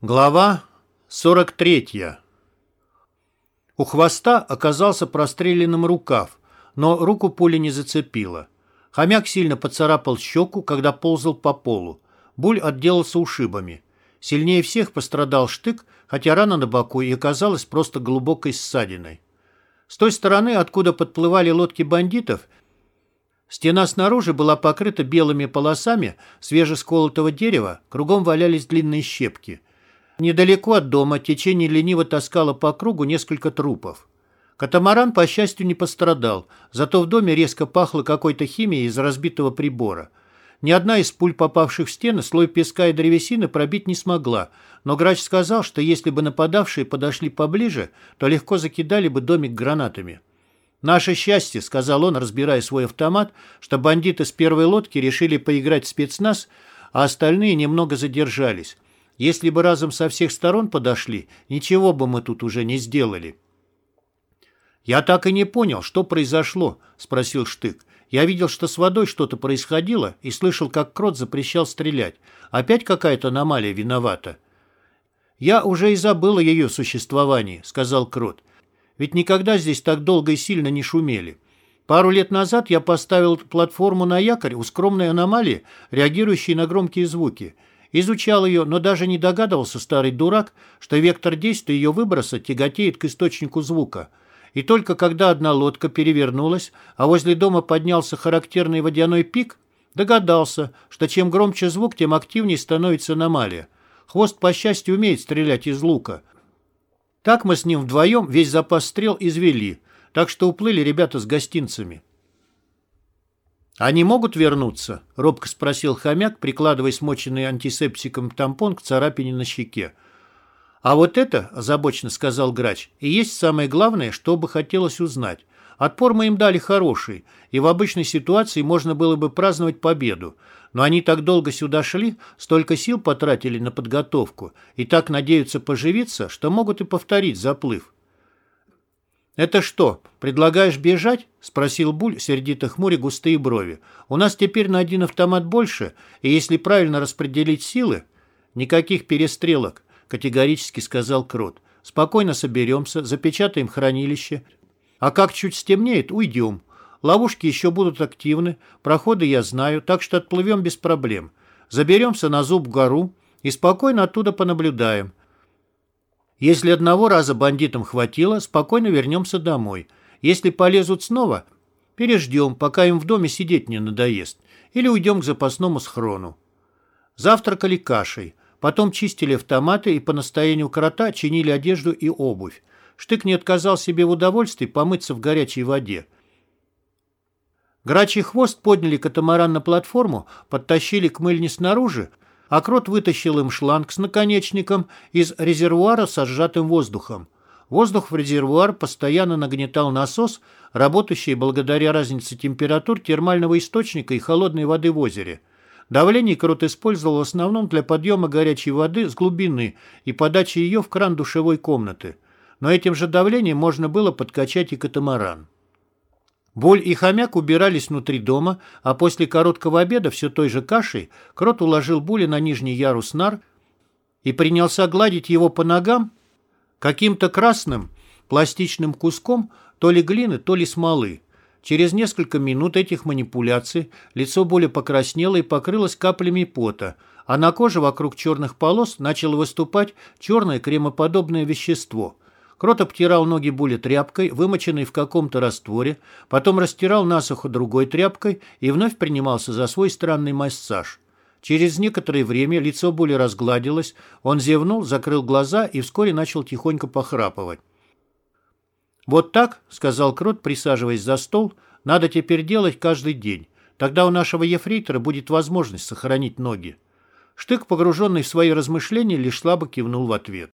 Глава 43 У хвоста оказался простреленным рукав, но руку пуля не зацепила. Хомяк сильно поцарапал щеку, когда ползал по полу. Буль отделался ушибами. Сильнее всех пострадал штык, хотя рана на боку и оказалась просто глубокой ссадиной. С той стороны, откуда подплывали лодки бандитов, стена снаружи была покрыта белыми полосами свежесколотого дерева, кругом валялись длинные щепки – Недалеко от дома течение лениво таскало по кругу несколько трупов. Катамаран, по счастью, не пострадал, зато в доме резко пахло какой-то химией из разбитого прибора. Ни одна из пуль, попавших в стены, слой песка и древесины пробить не смогла, но грач сказал, что если бы нападавшие подошли поближе, то легко закидали бы домик гранатами. «Наше счастье», — сказал он, разбирая свой автомат, что бандиты с первой лодки решили поиграть в спецназ, а остальные немного задержались. Если бы разом со всех сторон подошли, ничего бы мы тут уже не сделали. «Я так и не понял, что произошло», — спросил Штык. «Я видел, что с водой что-то происходило и слышал, как Крот запрещал стрелять. Опять какая-то аномалия виновата». «Я уже и забыл о ее существовании», — сказал Крот. «Ведь никогда здесь так долго и сильно не шумели. Пару лет назад я поставил платформу на якорь у скромной аномалии, реагирующей на громкие звуки». Изучал ее, но даже не догадывался старый дурак, что вектор действия ее выброса тяготеет к источнику звука. И только когда одна лодка перевернулась, а возле дома поднялся характерный водяной пик, догадался, что чем громче звук, тем активнее становится аномалия. Хвост, по счастью, умеет стрелять из лука. Так мы с ним вдвоем весь запас стрел извели, так что уплыли ребята с гостинцами. «Они могут вернуться?» — робко спросил хомяк, прикладывая смоченный антисептиком тампон к царапине на щеке. «А вот это, — озабоченно сказал грач, — и есть самое главное, что бы хотелось узнать. Отпор мы им дали хороший, и в обычной ситуации можно было бы праздновать победу. Но они так долго сюда шли, столько сил потратили на подготовку, и так надеются поживиться, что могут и повторить заплыв. «Это что, предлагаешь бежать?» — спросил Буль, сердито хмуря густые брови. «У нас теперь на один автомат больше, и если правильно распределить силы...» «Никаких перестрелок», — категорически сказал Крот. «Спокойно соберемся, запечатаем хранилище. А как чуть стемнеет, уйдем. Ловушки еще будут активны, проходы я знаю, так что отплывем без проблем. Заберемся на зуб гору и спокойно оттуда понаблюдаем. Если одного раза бандитам хватило, спокойно вернемся домой. Если полезут снова, переждем, пока им в доме сидеть не надоест. Или уйдем к запасному схрону. Завтракали кашей. Потом чистили автоматы и по настоянию крота чинили одежду и обувь. Штык не отказал себе в удовольствии помыться в горячей воде. Грачий хвост подняли катамаран на платформу, подтащили к мыльне снаружи, а крот вытащил им шланг с наконечником из резервуара со сжатым воздухом. Воздух в резервуар постоянно нагнетал насос, работающий благодаря разнице температур термального источника и холодной воды в озере. Давление крот использовал в основном для подъема горячей воды с глубины и подачи ее в кран душевой комнаты. Но этим же давлением можно было подкачать и катамаран. Боль и хомяк убирались внутри дома, а после короткого обеда все той же кашей Крот уложил Буля на нижний ярус нар и принялся гладить его по ногам каким-то красным пластичным куском то ли глины, то ли смолы. Через несколько минут этих манипуляций лицо Боля покраснело и покрылось каплями пота, а на коже вокруг черных полос начало выступать черное кремоподобное вещество – Крот обтирал ноги Були тряпкой, вымоченной в каком-то растворе, потом растирал насухо другой тряпкой и вновь принимался за свой странный массаж. Через некоторое время лицо Були разгладилось, он зевнул, закрыл глаза и вскоре начал тихонько похрапывать. «Вот так», — сказал Крот, присаживаясь за стол, — «надо теперь делать каждый день. Тогда у нашего ефрейтора будет возможность сохранить ноги». Штык, погруженный в свои размышления, лишь слабо кивнул в ответ.